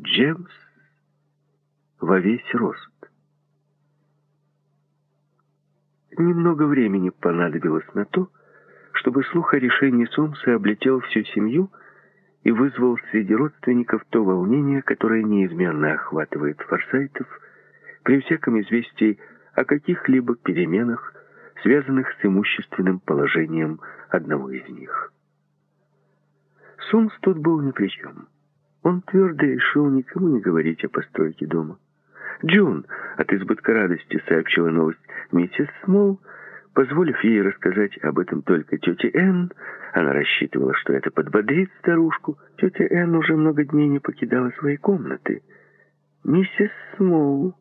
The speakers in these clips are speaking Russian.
Джемс во весь рост. Немного времени понадобилось на то, чтобы слух о решении Сомса облетел всю семью и вызвал среди родственников то волнение, которое неизменно охватывает форсайтов при всяком известии о каких-либо переменах, связанных с имущественным положением одного из них. Сомс тут был ни при чем. Он твердо решил никому не говорить о постройке дома. «Джун!» — от избытка радости сообщила новость миссис Смол, позволив ей рассказать об этом только тете Энн. Она рассчитывала, что это подбодрит старушку. Тетя Энн уже много дней не покидала своей комнаты. Миссис Смол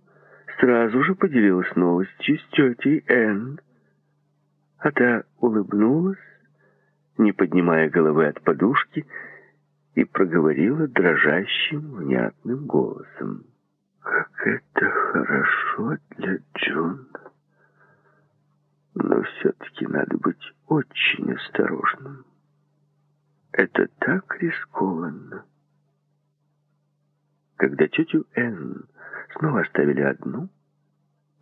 сразу же поделилась новостью с тетей Энн. А та улыбнулась, не поднимая головы от подушки, и проговорила дрожащим, внятным голосом. «Как это хорошо для Джона! Но все-таки надо быть очень осторожным. Это так рискованно!» Когда тетю Энн снова оставили одну,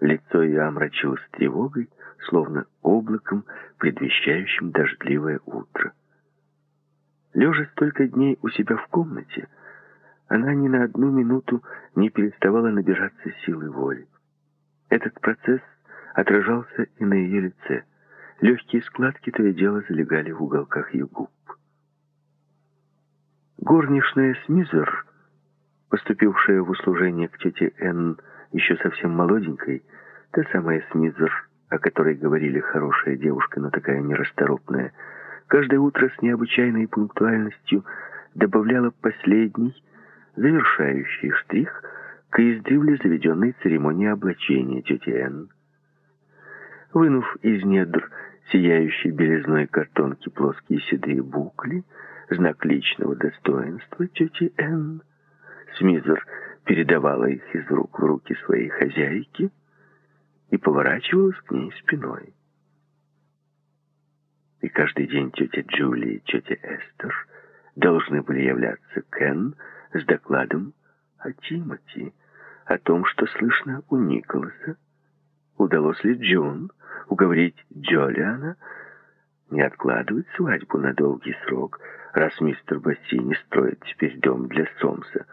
лицо ее омрачилось тревогой, словно облаком, предвещающим дождливое утро. Лежа столько дней у себя в комнате, она ни на одну минуту не переставала набираться силы воли. Этот процесс отражался и на ее лице. Легкие складки то и дело залегали в уголках ее губ. Горничная Смизер, поступившая в услужение к тете Энн еще совсем молоденькой, та самая Смизер, о которой говорили хорошая девушка, но такая нерасторопная, каждое утро с необычайной пунктуальностью добавляла последний, завершающий штрих к издревле заведенной церемонии облачения тети Энн. Вынув из недр сияющей белизной картонки плоские седые букли, знак личного достоинства тети Энн, Смизер передавала их из рук в руки своей хозяйки и поворачивалась к ней спиной. И каждый день тетя Джули и тетя Эстер должны были являться Кен с докладом о Тимоти, о том, что слышно у Николаса. Удалось ли Джон уговорить Джолиана не откладывать свадьбу на долгий срок, раз мистер Бассини строит теперь дом для Сомса.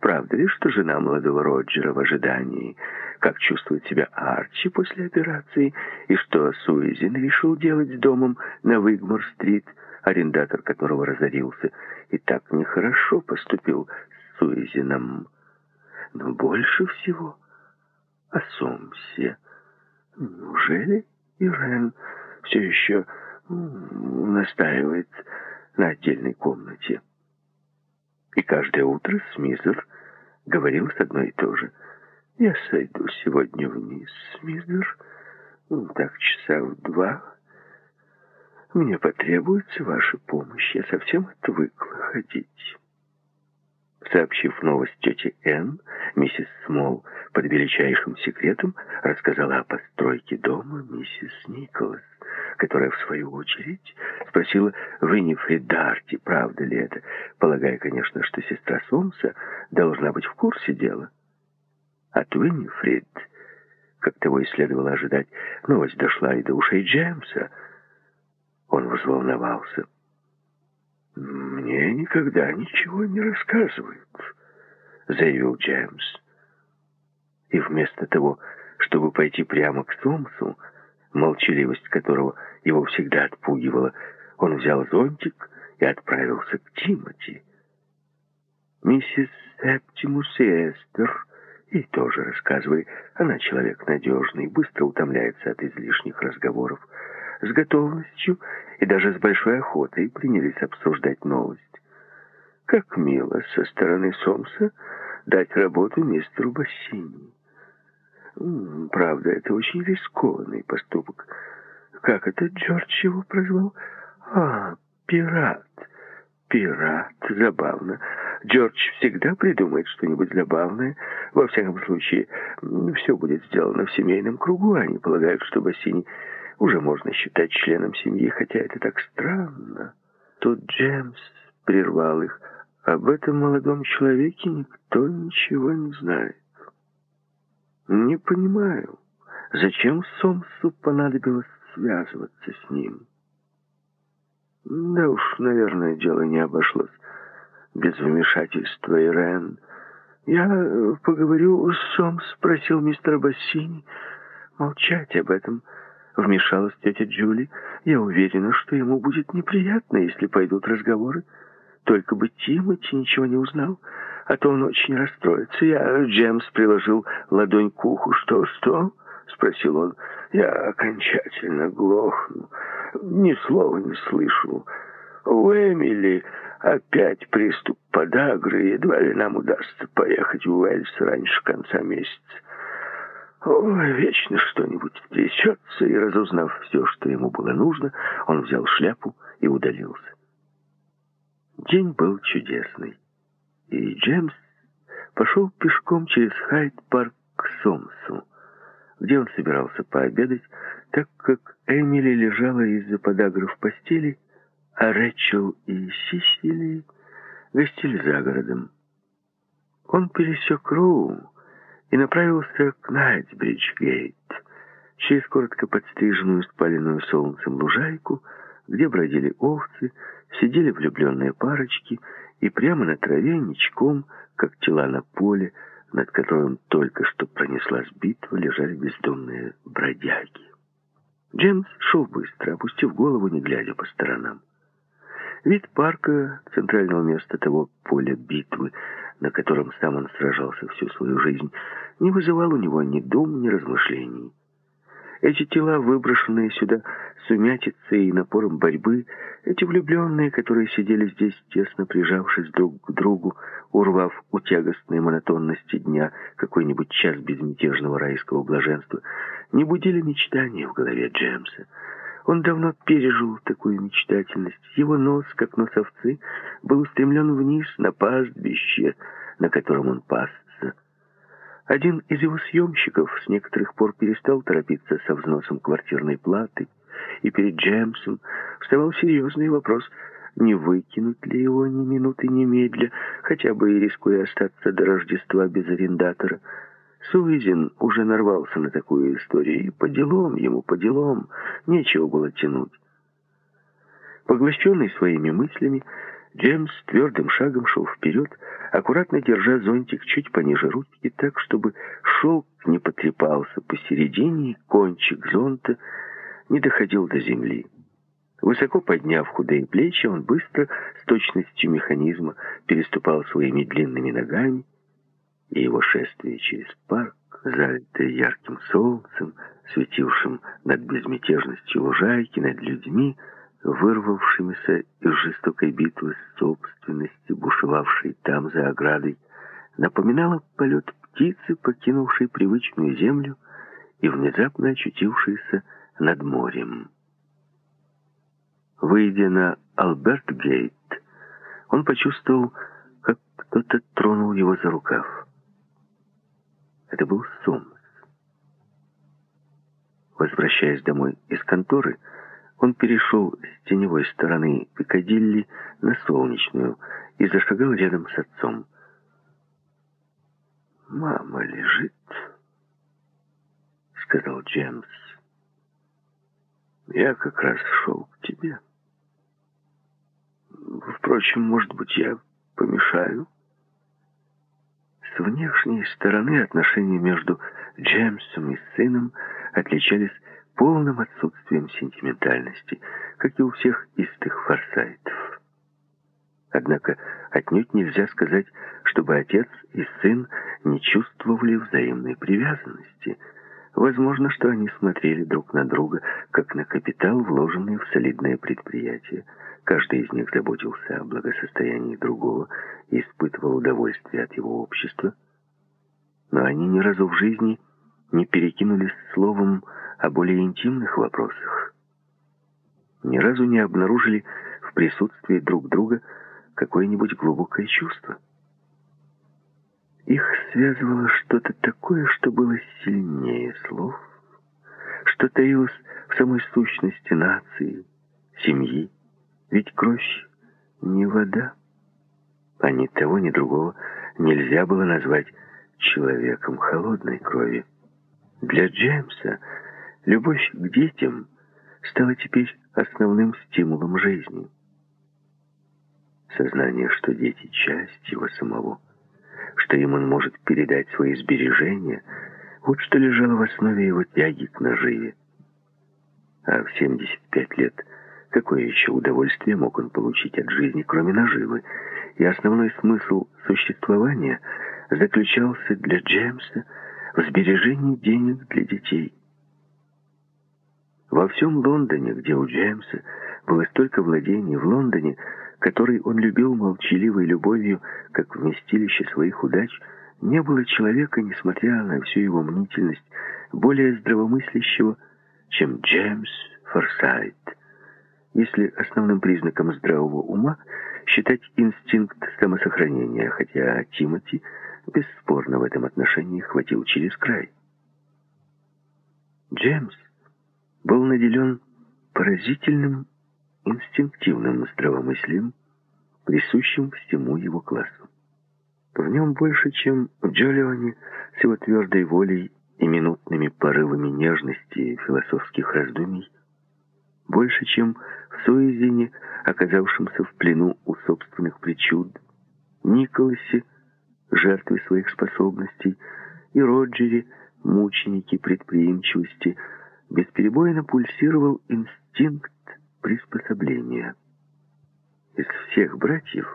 Правда ли, что жена молодого Роджера в ожидании как чувствует себя Арчи после операции, и что Суизин решил делать с домом на Уигмор-стрит, арендатор которого разорился, и так нехорошо поступил с Суизином. Но больше всего о Сомсе. Неужели Ирен все еще настаивает на отдельной комнате? И каждое утро Смизер говорил с одно и то же — я сойду сегодня вниз. Ну, так часа в два. Мне потребуется ваша помощь. Я совсем отвыкла ходить. Сообщив новость тете Энн, миссис Смол под величайшим секретом рассказала о постройке дома миссис Николас, которая, в свою очередь, спросила Виннифрид Дарти, правда ли это, полагая, конечно, что сестра Сомса должна быть в курсе дела. От Уиннифрид, как того и следовало ожидать, новость дошла и до ушей Джеймса. Он взволновался. «Мне никогда ничего не рассказывают», — заявил Джеймс. И вместо того, чтобы пойти прямо к Сомсу, молчаливость которого его всегда отпугивала, он взял зонтик и отправился к Тимоти. Миссис Септимус Эстер и тоже рассказывай. Она человек надежный, быстро утомляется от излишних разговоров. С готовностью и даже с большой охотой принялись обсуждать новость. Как мило со стороны Сомса дать работу мистеру Бассини. Правда, это очень рискованный поступок. Как это Джордж его прозвал? А, пират. Пират. Забавно. Джордж всегда придумает что-нибудь забавное. Во всяком случае, все будет сделано в семейном кругу. Они полагают, что Бассини уже можно считать членом семьи, хотя это так странно. Тут Джеймс прервал их. Об этом молодом человеке никто ничего не знает. Не понимаю, зачем Сомсу понадобилось связываться с ним. Да уж, наверное, дело не обошлось без вмешательства Ирен. Я поговорю с Сомс, спросил мистер Бассини. Молчать об этом вмешалась тетя Джули. Я уверена, что ему будет неприятно, если пойдут разговоры. Только бы Тимоти ничего не узнал, а то он очень расстроится. Я, Джемс, приложил ладонь к уху. «Что, что?» — спросил он. «Я окончательно глохну, ни слова не слышу. У Эмили опять приступ подагры, едва ли нам удастся поехать в Уэльс раньше конца месяца. Ой, вечно что-нибудь трясется, и, разузнав все, что ему было нужно, он взял шляпу и удалился. День был чудесный, и Джеймс пошел пешком через Хайд-парк к Сомсу, где он собирался пообедать, так как Эмили лежала из-за подагры в постели, а Рэчел и Сисили гостили за городом. Он пересек Роу и направился к Найтсбридж-гейт, через коротко подстриженную, спаленную солнцем лужайку, где бродили овцы, сидели влюбленные парочки, и прямо на траве, ничком, как тела на поле, над которым только что пронеслась битва, лежали бездомные бродяги. Джеймс шел быстро, опустив голову, не глядя по сторонам. Вид парка, центрального места того поля битвы, на котором сам он сражался всю свою жизнь, не вызывал у него ни дум, ни размышлений. Эти тела, выброшенные сюда сумятицей и напором борьбы, эти влюбленные, которые сидели здесь, тесно прижавшись друг к другу, урвав у тягостной монотонности дня какой-нибудь час безмятежного райского блаженства, не будили мечтания в голове Джеймса. Он давно пережил такую мечтательность. Его нос, как нос овцы, был устремлен вниз на пастбище, на котором он пасся. Один из его съемщиков с некоторых пор перестал торопиться со взносом квартирной платы, и перед Джемсом вставал серьезный вопрос, не выкинуть ли его ни минуты немедля, хотя бы и рискуя остаться до Рождества без арендатора. Суизин уже нарвался на такую историю, и по делам ему, по делам, нечего было тянуть. Поглощенный своими мыслями, Джеймс твердым шагом шел вперед, аккуратно держа зонтик чуть пониже ручки, так, чтобы шелк не потрепался посередине, и кончик зонта не доходил до земли. Высоко подняв худые плечи, он быстро, с точностью механизма, переступал своими длинными ногами, и его шествие через парк, залитое ярким солнцем, светившим над безмятежностью лужайки, над людьми, вырвавшимися из жестокой битвы с собственностью, бушевавшей там за оградой, напоминало полет птицы, покинувшей привычную землю и внезапно очутившейся над морем. Выйдя на Алберт-гейт, он почувствовал, как кто-то тронул его за рукав. Это был Сомс. Возвращаясь домой из конторы, он перешел с теневой стороны Пикадилли на солнечную и зашагал рядом с отцом. «Мама лежит», — сказал Джеймс. «Я как раз шел к тебе. Впрочем, может быть, я помешаю?» С внешней стороны отношения между Джеймсом и сыном отличались полным отсутствием сентиментальности, как и у всех истых форсайтов. Однако отнюдь нельзя сказать, чтобы отец и сын не чувствовали взаимной привязанности. Возможно, что они смотрели друг на друга, как на капитал, вложенный в солидное предприятие. Каждый из них заботился о благосостоянии другого и испытывал удовольствие от его общества. Но они ни разу в жизни не перекинулись словом о более интимных вопросах. Ни разу не обнаружили в присутствии друг друга какое-нибудь глубокое чувство. Их связывало что-то такое, что было сильнее слов, что таилось в самой сущности нации, семьи. Ведь кровь не вода. а ни того, ни другого нельзя было назвать человеком холодной крови. Для Джеймса любовь к детям стала теперь основным стимулом жизни. Сознание, что дети — часть его самого, что им он может передать свои сбережения, вот что лежало в основе его тяги к наживе. А в 75 лет какое еще удовольствие мог он получить от жизни, кроме наживы? И основной смысл существования заключался для Джеймса в сбережении денег для детей. Во всем Лондоне, где у Джеймса было столько владений, в Лондоне, который он любил молчаливой любовью, как вместилище своих удач, не было человека, несмотря на всю его мнительность, более здравомыслящего, чем Джеймс Форсайт. Если основным признаком здравого ума считать инстинкт самосохранения, хотя Тимоти бесспорно в этом отношении хватил через край. Джеймс был наделен поразительным инстинктивным здравомыслием, присущим всему его классу. В нем больше, чем в Джолионе, с его твердой волей и минутными порывами нежности и философских раздумий, больше, чем в Суизине, оказавшемся в плену у собственных причуд, Николасе, жертве своих способностей, и Роджере, мученики предприимчивости, бесперебойно пульсировал инстинкт приспособления. Из всех братьев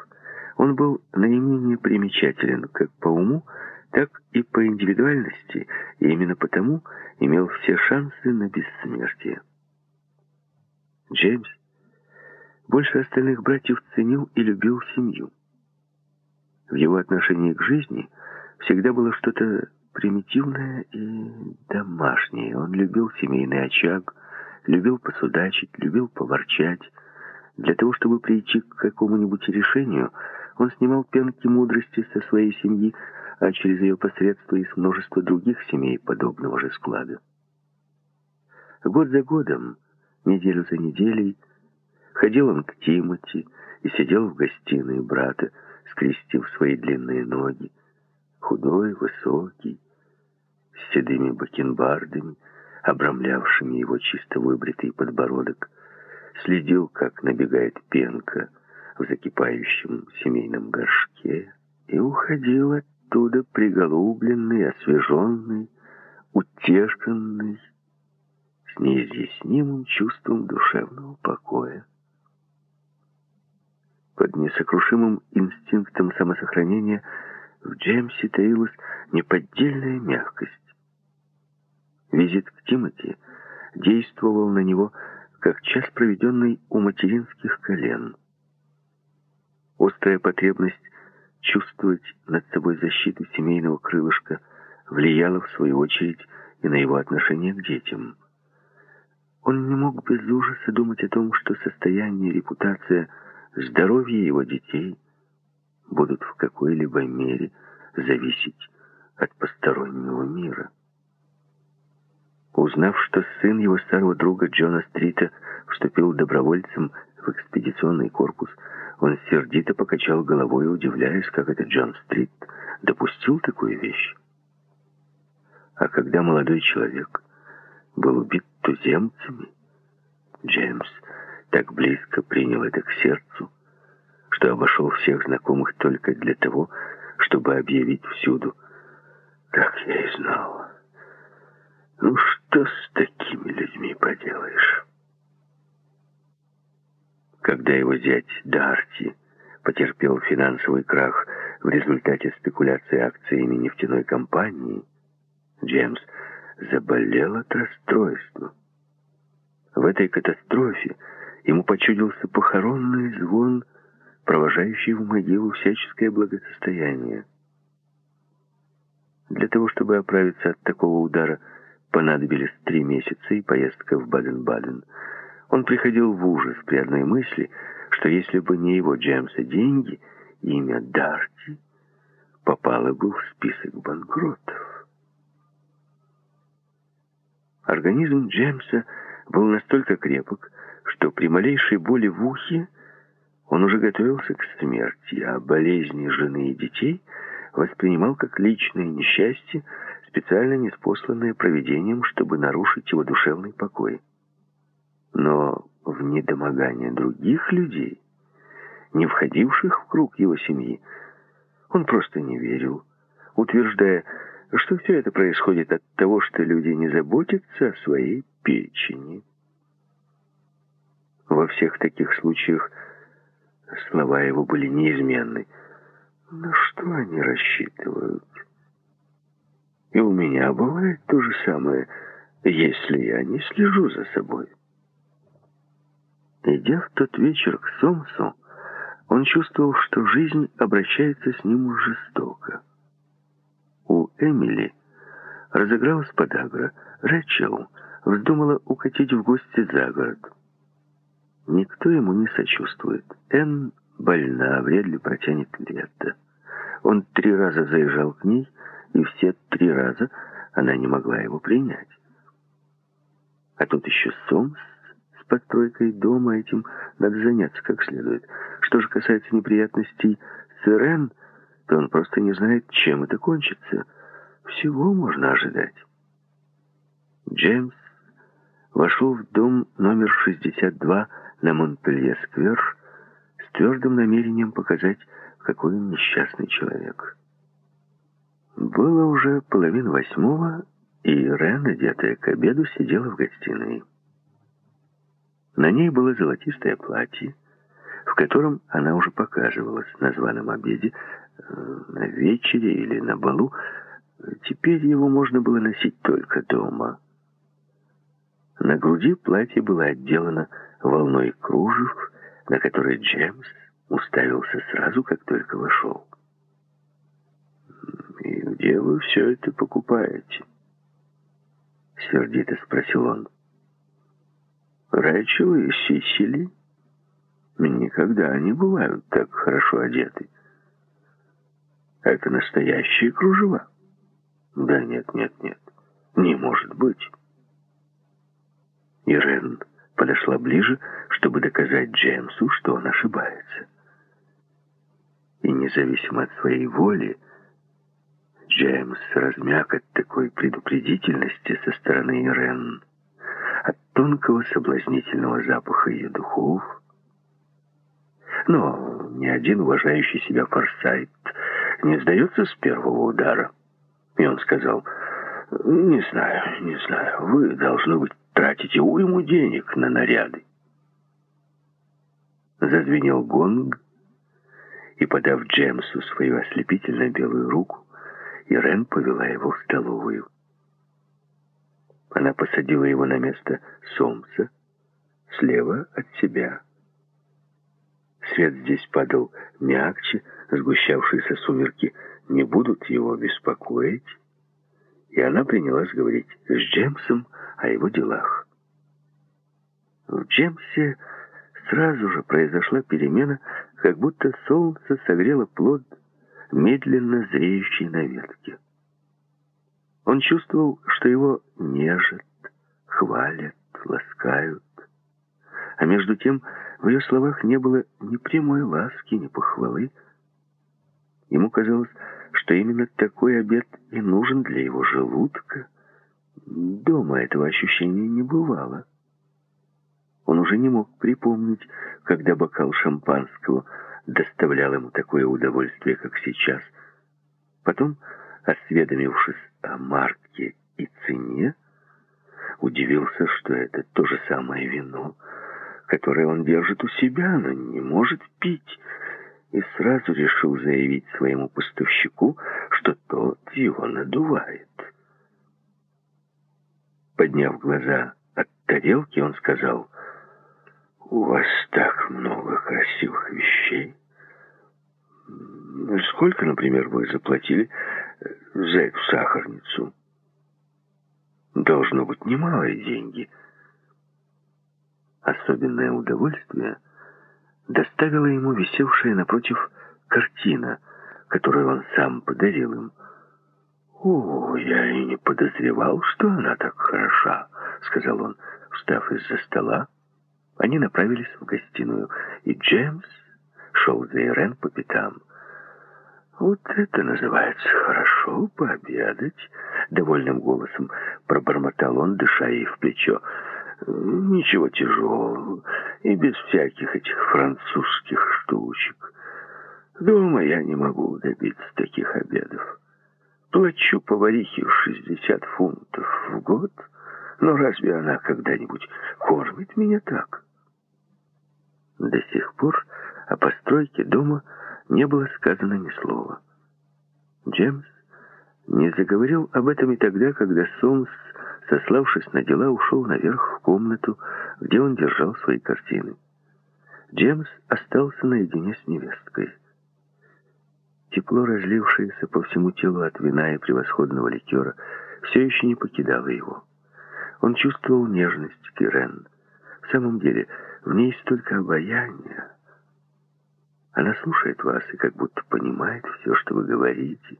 он был наименее примечателен как по уму, так и по индивидуальности, и именно потому имел все шансы на бессмертие. Джеймс больше остальных братьев ценил и любил семью. В его отношении к жизни всегда было что-то примитивное и домашнее. Он любил семейный очаг, любил посудачить, любил поворчать. Для того, чтобы прийти к какому-нибудь решению, он снимал пенки мудрости со своей семьи, а через ее посредство и с множества других семей подобного же склада. Год за годом, неделю за неделей, ходил он к Тимоти и сидел в гостиной брата, скрестив свои длинные ноги, худой, высокий, с седыми бакенбардами, обрамлявшими его чисто выбритый подбородок, следил, как набегает пенка в закипающем семейном горшке, и уходил оттуда приголубленный, освеженный, утешенный, с неизъяснимым чувством душевного покоя. Под несокрушимым инстинктом самосохранения в Джеймсе таилась неподдельная мягкость. Визит к Тимоти действовал на него, как час, проведенный у материнских колен. Острая потребность чувствовать над собой защиту семейного крылышка влияла, в свою очередь, и на его отношение к детям. Он не мог без ужаса думать о том, что состояние, репутация, здоровье его детей будут в какой-либо мере зависеть от постороннего мира. Узнав, что сын его старого друга Джона Стрита вступил добровольцем в экспедиционный корпус, он сердито покачал головой, удивляясь, как этот Джон Стрит допустил такую вещь. А когда молодой человек был убит туземцами, Джеймс так близко принял это к сердцу, что обошел всех знакомых только для того, чтобы объявить всюду, как я и знал. Ну что с такими людьми поделаешь? Когда его зять Дарти потерпел финансовый крах в результате спекуляции акциями нефтяной компании, Джеймс заболел от расстройства. В этой катастрофе ему почудился похоронный звон, провожающий в могилу всяческое благосостояние. Для того, чтобы оправиться от такого удара, Понадобились три месяца и поездка в Баден-Баден. Он приходил в ужас при одной мысли, что если бы не его Джеймса деньги, имя Дарти попало бы в список банкротов. Организм Джеймса был настолько крепок, что при малейшей боли в ухе Он уже готовился к смерти, а болезни жены и детей воспринимал как личное несчастье, специально неспосланное провидением, чтобы нарушить его душевный покой. Но в недомогание других людей, не входивших в круг его семьи, он просто не верил, утверждая, что все это происходит от того, что люди не заботятся о своей печени. Во всех таких случаях Слова его были неизменны. На что они рассчитывают? И у меня бывает то же самое, если я не слежу за собой. Идя в тот вечер к Сомсу, он чувствовал, что жизнь обращается с ним жестоко. У Эмили разыгралась подагра. Рэчел вздумала укатить в гости за город. Никто ему не сочувствует. Энн больна, вряд ли протянет лето. Он три раза заезжал к ней, и все три раза она не могла его принять. А тут еще Сомс с постройкой дома, этим надо заняться как следует. Что же касается неприятностей с Ирен, то он просто не знает, чем это кончится. Всего можно ожидать. Джеймс вошел в дом номер 62 на Монпелье-сквер с твердым намерением показать, какой он несчастный человек. Было уже половина восьмого, и Рен, одетая к обеду, сидела в гостиной. На ней было золотистое платье, в котором она уже показывалась на званом обеде, э, на вечере или на балу. Теперь его можно было носить только дома. На груди платье было отделано волной кружев, на который Джеймс уставился сразу, как только вошел. «И где вы все это покупаете?» Сердито спросил он. «Рэчел и Сисили никогда не бывают так хорошо одеты. Это настоящие кружева?» «Да нет, нет, нет, не может быть». Ирен подошла ближе, чтобы доказать Джеймсу, что он ошибается. И независимо от своей воли, Джеймс размяк от такой предупредительности со стороны Ирен, от тонкого соблазнительного запаха ее духов. Но ни один уважающий себя Форсайт не сдается с первого удара. И он сказал, «Не знаю, не знаю, вы, должны быть, тратите уйму денег на наряды. Зазвенел гонг, и, подав Джемсу свою ослепительно белую руку, Ирен повела его в столовую. Она посадила его на место Сомса, слева от себя. Свет здесь падал мягче, сгущавшиеся сумерки не будут его беспокоить, и она принялась говорить с Джемсом о его делах. В Джемсе сразу же произошла перемена, как будто солнце согрело плод, медленно зреющий на ветке. Он чувствовал, что его нежат, хвалят, ласкают. А между тем в ее словах не было ни прямой ласки, ни похвалы. Ему казалось, что именно такой обед и нужен для его желудка. Дома этого ощущения не бывало. Он уже не мог припомнить, когда бокал шампанского доставлял ему такое удовольствие, как сейчас. Потом, осведомившись о марке и цене, удивился, что это то же самое вино, которое он держит у себя, но не может пить, и сразу решил заявить своему поставщику, что тот его надувает. Подняв глаза от тарелки, он сказал, «У вас так много красивых вещей. Сколько, например, вы заплатили за эту сахарницу?» «Должно быть немалые деньги». Особенное удовольствие — доставила ему висевшая напротив картина, которую он сам подарил им. «О, я и не подозревал, что она так хороша», — сказал он, встав из-за стола. Они направились в гостиную, и Джеймс шел за Ирен по пятам. «Вот это называется хорошо пообедать», — довольным голосом пробормотал он, дыша ей в плечо. «Ничего тяжелого и без всяких этих французских штучек. Дома я не могу добиться таких обедов. Плачу поварихе 60 фунтов в год, но разве она когда-нибудь кормит меня так?» До сих пор о постройке дома не было сказано ни слова. Джеймс не заговорил об этом и тогда, когда Сомс, сославшись на дела, ушел наверх в комнату, где он держал свои картины. Джеймс остался наедине с невесткой. Тепло, разлившееся по всему телу от вина и превосходного ликера, все еще не покидало его. Он чувствовал нежность к Ирен. В самом деле, в ней столько обаяния, она слушает вас и как будто понимает все, что вы говорите.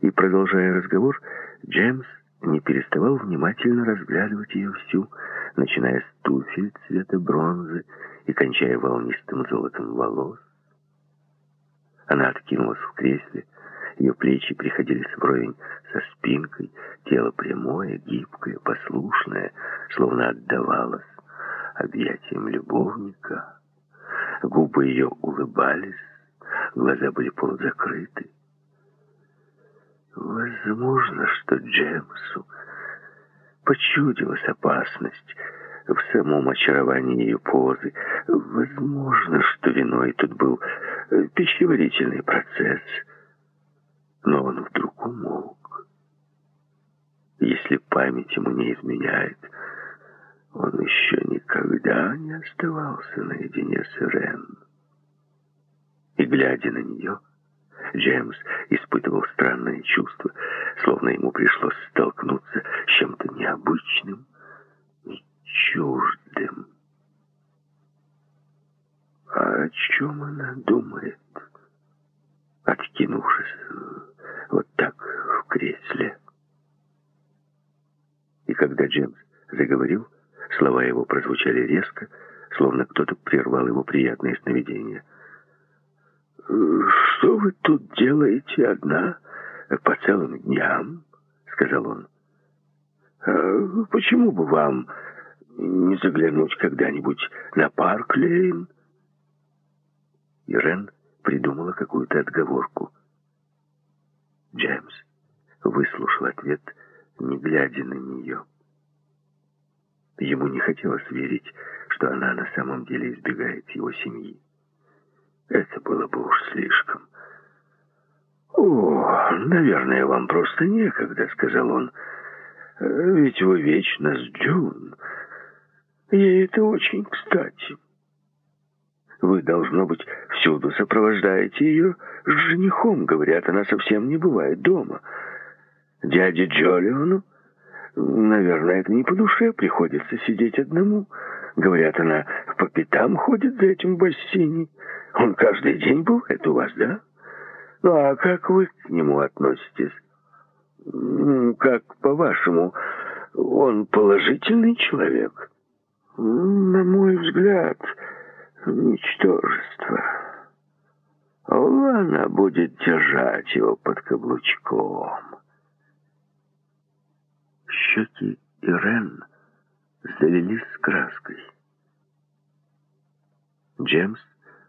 И, продолжая разговор, Джеймс не переставал внимательно разглядывать ее всю, начиная с туфель цвета бронзы и кончая волнистым золотом волос. Она откинулась в кресле, ее плечи приходились вровень со спинкой, тело прямое, гибкое, послушное, словно отдавалось объятиям любовника. Губы ее улыбались, глаза были полузакрыты. Возможно, что Джемсу почудилась опасность в самом очаровании ее позы. Возможно, что виной тут был пищеварительный процесс. Но он вдруг умолк. Если память ему не изменяет, он еще никогда не оставался наедине с Ирен. И, глядя на нее, Джеймс испытывал странное чувство, словно ему пришлось столкнуться с чем-то необычным и чуждым. А о чем она думает, откинувшись вот так в кресле? И когда Джеймс заговорил, Слова его прозвучали резко, словно кто-то прервал его приятное сновидение. «Что вы тут делаете одна по целым дням?» — сказал он. «А «Почему бы вам не заглянуть когда-нибудь на парк Лейн?» Ирен придумала какую-то отговорку. Джеймс выслушал ответ, не глядя на нее. Ему не хотелось верить, что она на самом деле избегает его семьи. Это было бы уж слишком. «О, наверное, вам просто некогда», — сказал он. «Ведь вы вечно с Джун. Ей это очень кстати. Вы, должно быть, всюду сопровождаете ее с женихом. Говорят, она совсем не бывает дома. Дяде Джолиону Наверное, это не по душе приходится сидеть одному. Говорят, она по пятам ходит за этим бассейне. Он каждый день бывает у вас, да? Ну, а как вы к нему относитесь? Как, по-вашему, он положительный человек? На мой взгляд, ничтожество. Она будет держать его под каблучком щеки Ирен залились краской. Джеймс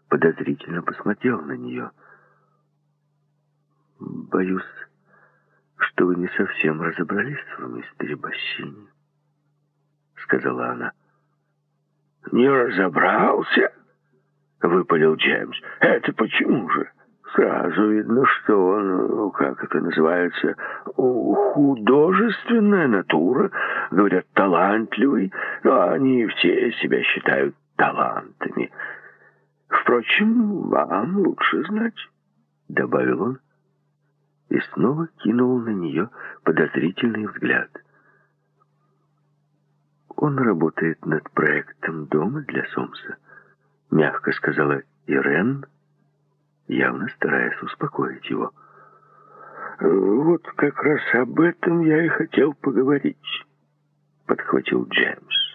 подозрительно посмотрел на нее. «Боюсь, что вы не совсем разобрались в мистере Бассини», — сказала она. «Не разобрался?» — выпалил Джеймс. «Это почему же?» Сразу видно, что он, ну, как это называется, художественная натура. Говорят, талантливый, но они все себя считают талантами. Впрочем, вам лучше знать, — добавил он и снова кинул на нее подозрительный взгляд. Он работает над проектом дома для Сомса, мягко сказала Ирен, — явно стараясь успокоить его. «Вот как раз об этом я и хотел поговорить», — подхватил Джеймс.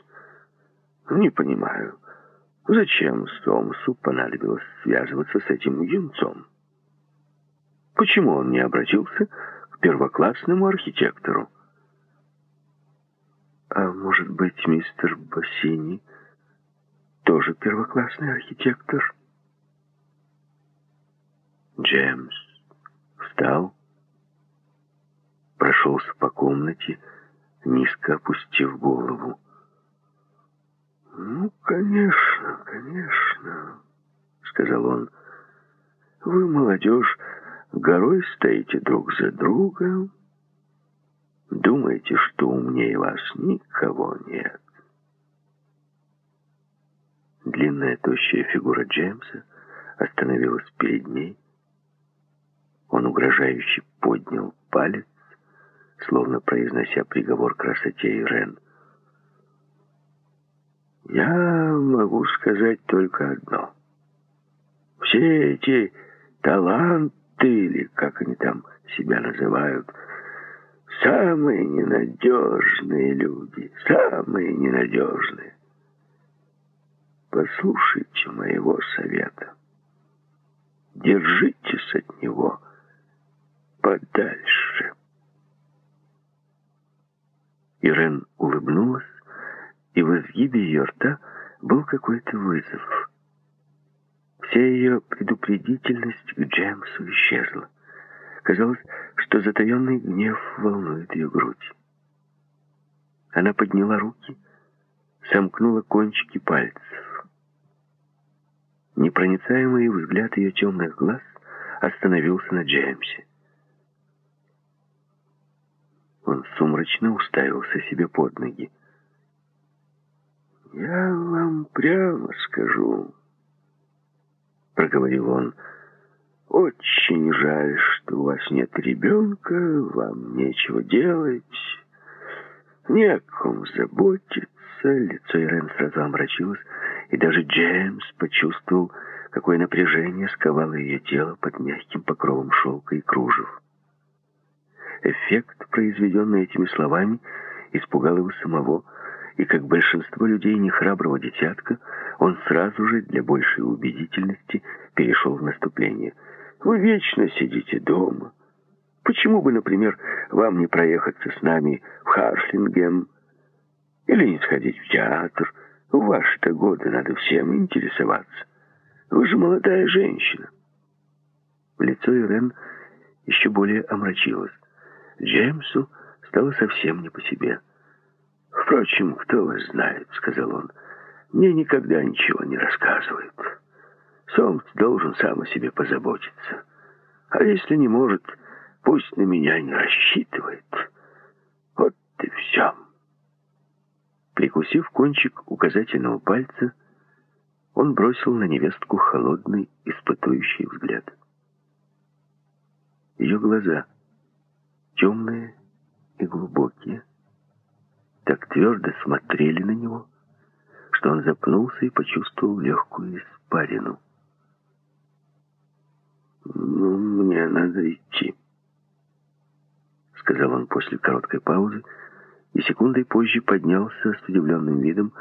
«Не понимаю, Зачем Сомсу понадобилось связываться с этим юнцом? Почему он не обратился к первоклассному архитектору? А может быть, мистер Бассини тоже первоклассный архитектор? Джеймс встал, прошелся по комнате, низко опустив голову. «Ну, конечно, конечно», — сказал он. «Вы, молодежь, горой стоите друг за другом. Думаете, что умнее вас никого нет». Длинная тощая фигура Джеймса остановилась перед ней. Он угрожающе поднял палец, словно произнося приговор красоте Ирен. Я могу сказать только одно. Все эти таланты, или как они там себя называют, самые ненадежные люди, самые ненадежные. Послушайте моего совета. Держитесь от него подальше. Ирен улыбнулась, и в изгибе ее рта был какой-то вызов. Вся ее предупредительность к Джеймсу исчезла. Казалось, что затаенный гнев волнует ее грудь. Она подняла руки, сомкнула кончики пальцев. Непроницаемый взгляд ее темных глаз остановился на Джеймсе. Он сумрачно уставился себе под ноги. «Я вам прямо скажу», — проговорил он, — «очень жаль, что у вас нет ребенка, вам нечего делать, не о ком заботиться». Лицо Ирен сразу омрачилось, и даже Джеймс почувствовал, какое напряжение сковало ее тело под мягким покровом шелка и кружев. Эффект, произведенный этими словами, испугал его самого, и, как большинство людей нехраброго десятка, он сразу же, для большей убедительности, перешел в наступление. «Вы вечно сидите дома. Почему бы, например, вам не проехаться с нами в Харшлингем или не сходить в театр? В ваши-то годы надо всем интересоваться. Вы же молодая женщина». Лицо Ирен еще более омрачилось. Джеймсу стало совсем не по себе. «Впрочем, кто вас знает», — сказал он, — «мне никогда ничего не рассказывают. Сомс должен сам о себе позаботиться. А если не может, пусть на меня не рассчитывает. Вот и все». Прикусив кончик указательного пальца, он бросил на невестку холодный, испытующий взгляд. Ее глаза, темные и глубокие, так твердо смотрели на него, что он запнулся и почувствовал легкую испарину. «Ну, мне надо идти», — сказал он после короткой паузы, и секундой позже поднялся с удивленным видом,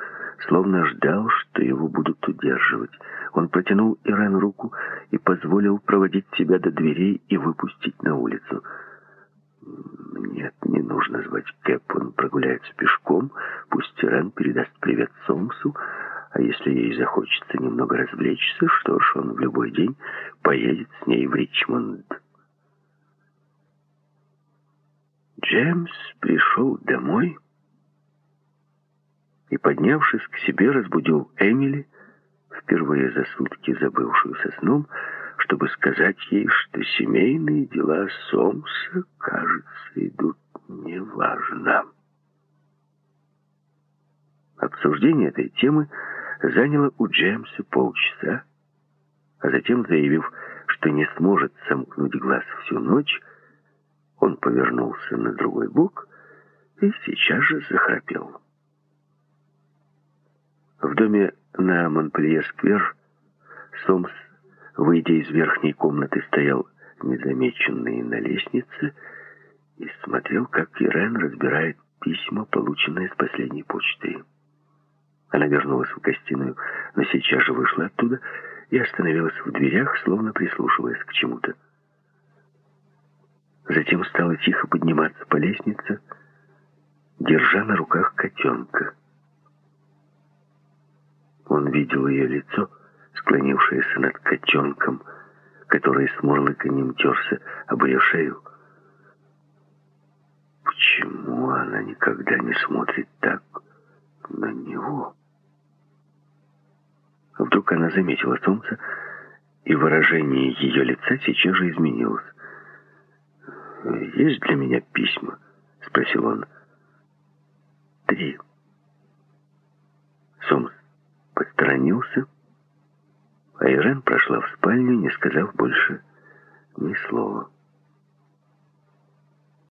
словно ждал, что его будут удерживать. Он протянул Ирен руку и позволил проводить себя до дверей и выпустить на улицу — нет, не нужно звать Кэп, он прогуляется пешком. Пусть Тиран передаст привет Сомсу, а если ей захочется немного развлечься, что ж, он в любой день поедет с ней в Ричмонд. Джеймс пришел домой и, поднявшись к себе, разбудил Эмили, впервые за сутки забывшуюся сном, чтобы сказать ей, что семейные дела Сомса, кажется, идут неважно. Обсуждение этой темы заняло у Джеймса полчаса, а затем, заявив, что не сможет сомкнуть глаз всю ночь, он повернулся на другой бок и сейчас же захрапел. В доме на Монпелье-сквер Сомс выйдя из верхней комнаты, стоял незамеченный на лестнице и смотрел, как Ирен разбирает письма, полученные с последней почты. Она вернулась в гостиную, но сейчас же вышла оттуда и остановилась в дверях, словно прислушиваясь к чему-то. Затем стала тихо подниматься по лестнице, держа на руках котенка. Он видел ее лицо, склонившееся над котенком, который с мурлыканьем терся об ее шею. Почему она никогда не смотрит так на него? Вдруг она заметила солнце, и выражение ее лица сейчас же изменилось. «Есть для меня письма?» — спросил он. «Три». Сомс посторонился, а Ирен прошла в спальню, не сказав больше ни слова.